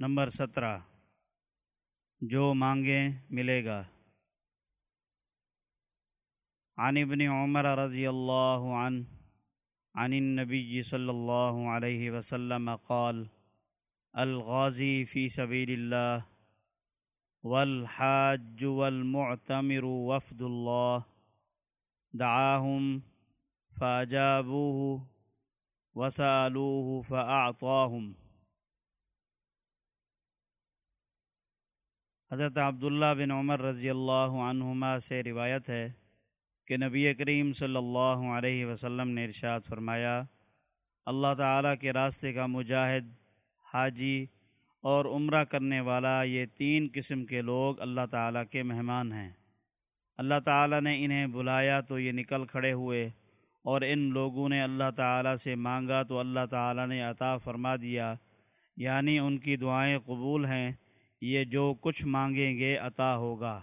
Number سترہ۔ جو مانگیں ملے گا۔ عن ابن عمر رضی اللہ عنہ، عن النبی صلی اللہ علیہ وسلم قال، الغازی فی سبیل اللہ، والحاج والمعتمر وفد اللہ، دعاہم فاجابوه وسألوه فأعطاهم حضرت عبداللہ بن عمر رضی اللہ عنہما سے روایت ہے کہ نبی کریم صلی اللہ علیہ وسلم نے ارشاد فرمایا، اللہ تعالیٰ کے راستے کا مجاہد، حاجی اور عمرہ کرنے والا یہ تین قسم کے لوگ اللہ تعالیٰ کے مہمان ہیں۔ اللہ تعالیٰ نے انہیں بلایا تو یہ نکل کھڑے ہوئے اور ان لوگوں نے اللہ تعالیٰ سے مانگا تو اللہ تعالیٰ نے عطا فرما دیا یعنی ان کی دعائیں قبول ہیں۔ یہ جو کچھ مانگیں گے عطا ہوگا۔